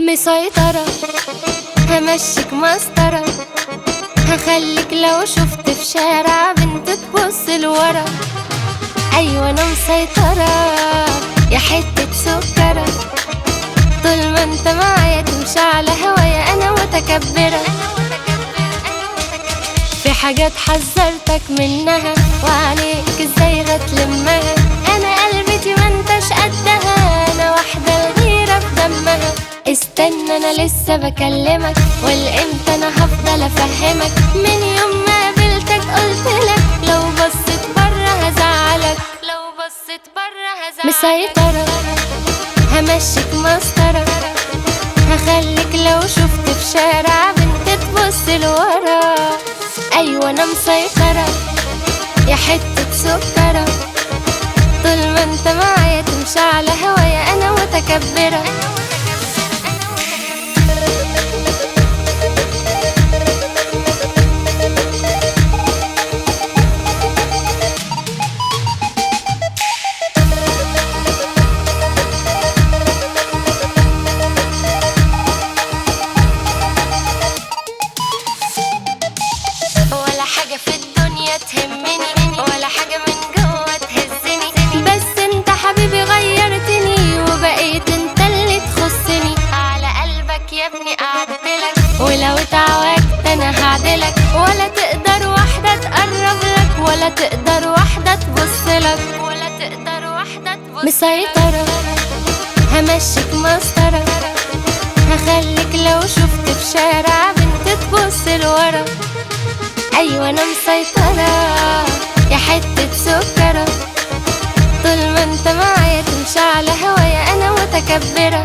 مسيطرة همشيك مسطرة هخليك لو شفت في شارع بنت تبص لورا. أيوة أنا مسيطرة. يا حتة سكرة. طول ما أنت معايا تمشي على هوايا أنا متكبرة. في حاجات حذرتك منها وعليك إزاي هتلمها أنا قلبتي ما أنتش قدها أنا واحدة الغيرة في دمها. استنى أنا لسه بكلمك والإمتى أنا هفضل أفهمك. من يوم لو بصيت بره هزعلك مسيطرة همشيك مسطرة. هخليك لو شفت في شارع بنت تبص لورا. أيوه أنا مسيطرة يا حتة سكرة. طول ما انت معايا تمشي على هوايا أنا متكبرة. تقدر واحدة تبصلك ولا تقدر واحدة تبص مسيطرة همشيك مسطرة. هخليك لو شفت في شارع بنت تبص لورا. أيوه أنا مسيطرة يا حتة سكرة. طول ما أنت معايا تمشي على هوايا أنا متكبرة.